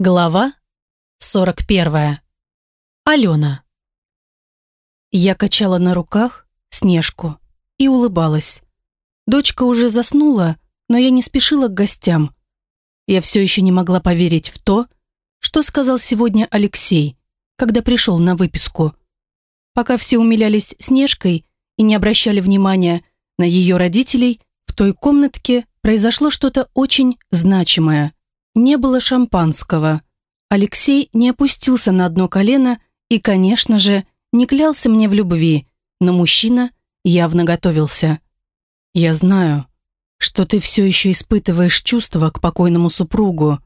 Глава 41. Алена. Я качала на руках Снежку и улыбалась. Дочка уже заснула, но я не спешила к гостям. Я все еще не могла поверить в то, что сказал сегодня Алексей, когда пришел на выписку. Пока все умилялись Снежкой и не обращали внимания на ее родителей, в той комнатке произошло что-то очень значимое – не было шампанского. Алексей не опустился на одно колено и, конечно же, не клялся мне в любви, но мужчина явно готовился. «Я знаю, что ты все еще испытываешь чувства к покойному супругу.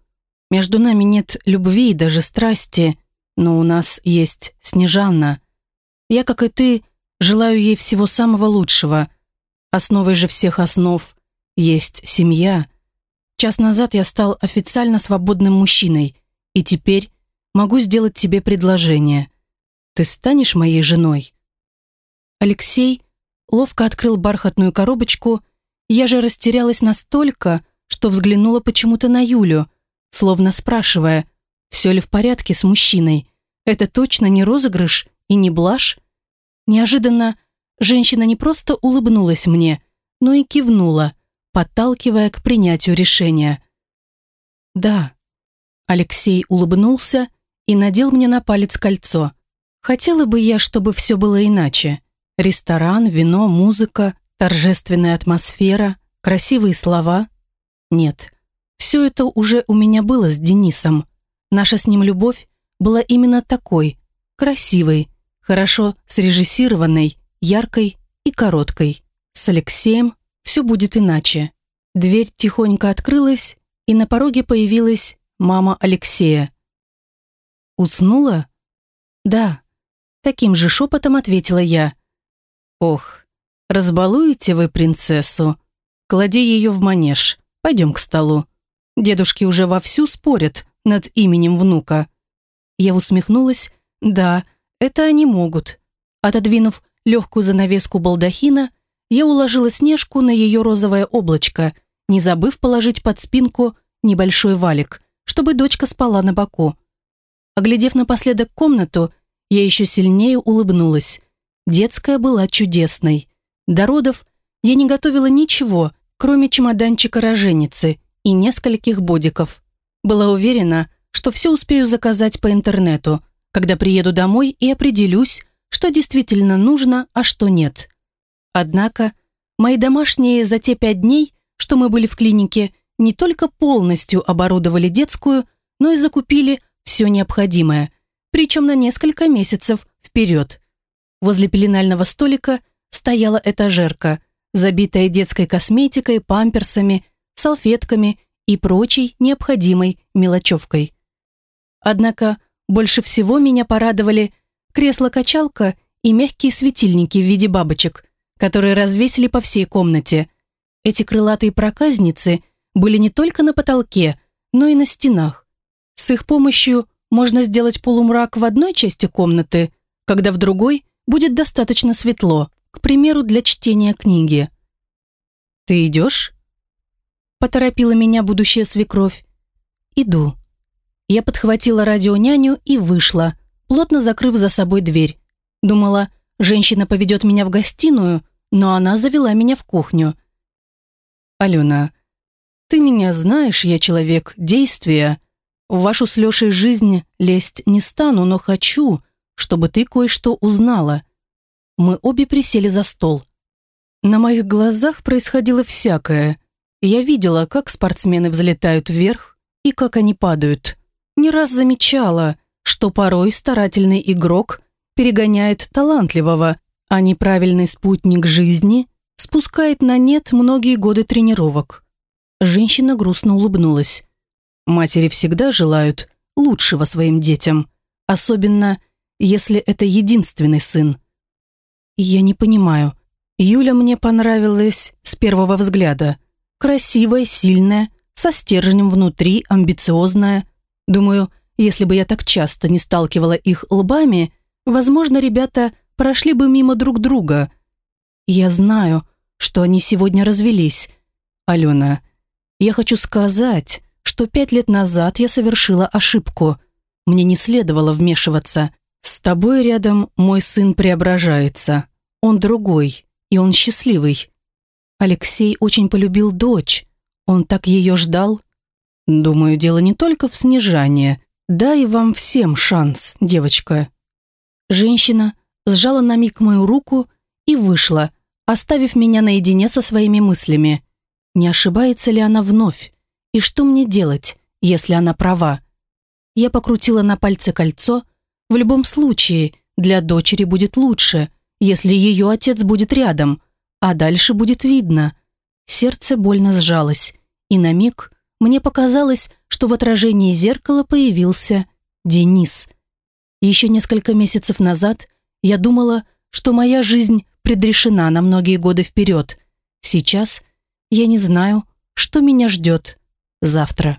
Между нами нет любви и даже страсти, но у нас есть Снежанна. Я, как и ты, желаю ей всего самого лучшего. Основой же всех основ есть семья, Час назад я стал официально свободным мужчиной, и теперь могу сделать тебе предложение. Ты станешь моей женой?» Алексей ловко открыл бархатную коробочку, я же растерялась настолько, что взглянула почему-то на Юлю, словно спрашивая, все ли в порядке с мужчиной. Это точно не розыгрыш и не блажь? Неожиданно женщина не просто улыбнулась мне, но и кивнула – подталкивая к принятию решения. «Да». Алексей улыбнулся и надел мне на палец кольцо. Хотела бы я, чтобы все было иначе. Ресторан, вино, музыка, торжественная атмосфера, красивые слова. Нет, все это уже у меня было с Денисом. Наша с ним любовь была именно такой, красивой, хорошо срежиссированной, яркой и короткой. С Алексеем все будет иначе. Дверь тихонько открылась, и на пороге появилась мама Алексея. «Уснула?» «Да», — таким же шепотом ответила я. «Ох, разбалуете вы принцессу. Клади ее в манеж, пойдем к столу. Дедушки уже вовсю спорят над именем внука». Я усмехнулась. «Да, это они могут». Отодвинув легкую занавеску балдахина, я уложила Снежку на ее розовое облачко, не забыв положить под спинку небольшой валик, чтобы дочка спала на боку. Оглядев напоследок комнату, я еще сильнее улыбнулась. Детская была чудесной. До родов я не готовила ничего, кроме чемоданчика роженицы и нескольких бодиков. Была уверена, что все успею заказать по интернету, когда приеду домой и определюсь, что действительно нужно, а что нет. Однако мои домашние за те пять дней, что мы были в клинике, не только полностью оборудовали детскую, но и закупили все необходимое, причем на несколько месяцев вперед. Возле пеленального столика стояла этажерка, забитая детской косметикой, памперсами, салфетками и прочей необходимой мелочевкой. Однако больше всего меня порадовали кресло-качалка и мягкие светильники в виде бабочек – которые развесили по всей комнате. Эти крылатые проказницы были не только на потолке, но и на стенах. С их помощью можно сделать полумрак в одной части комнаты, когда в другой будет достаточно светло, к примеру, для чтения книги. «Ты идешь?» Поторопила меня будущая свекровь. «Иду». Я подхватила радионяню и вышла, плотно закрыв за собой дверь. Думала, женщина поведет меня в гостиную, но она завела меня в кухню. «Алена, ты меня знаешь, я человек действия. В вашу с Лешей жизнь лезть не стану, но хочу, чтобы ты кое-что узнала». Мы обе присели за стол. На моих глазах происходило всякое. Я видела, как спортсмены взлетают вверх и как они падают. Не раз замечала, что порой старательный игрок перегоняет талантливого, а неправильный спутник жизни спускает на нет многие годы тренировок. Женщина грустно улыбнулась. Матери всегда желают лучшего своим детям, особенно если это единственный сын. Я не понимаю. Юля мне понравилась с первого взгляда. Красивая, сильная, со стержнем внутри, амбициозная. Думаю, если бы я так часто не сталкивала их лбами, возможно, ребята прошли бы мимо друг друга. Я знаю, что они сегодня развелись. Алена, я хочу сказать, что пять лет назад я совершила ошибку. Мне не следовало вмешиваться. С тобой рядом мой сын преображается. Он другой, и он счастливый. Алексей очень полюбил дочь. Он так ее ждал. Думаю, дело не только в снижании. Дай вам всем шанс, девочка. Женщина сжала на миг мою руку и вышла, оставив меня наедине со своими мыслями. Не ошибается ли она вновь? И что мне делать, если она права? Я покрутила на пальце кольцо. В любом случае, для дочери будет лучше, если ее отец будет рядом, а дальше будет видно. Сердце больно сжалось, и на миг мне показалось, что в отражении зеркала появился Денис. Еще несколько месяцев назад я думала, что моя жизнь предрешена на многие годы вперед. Сейчас я не знаю, что меня ждет завтра.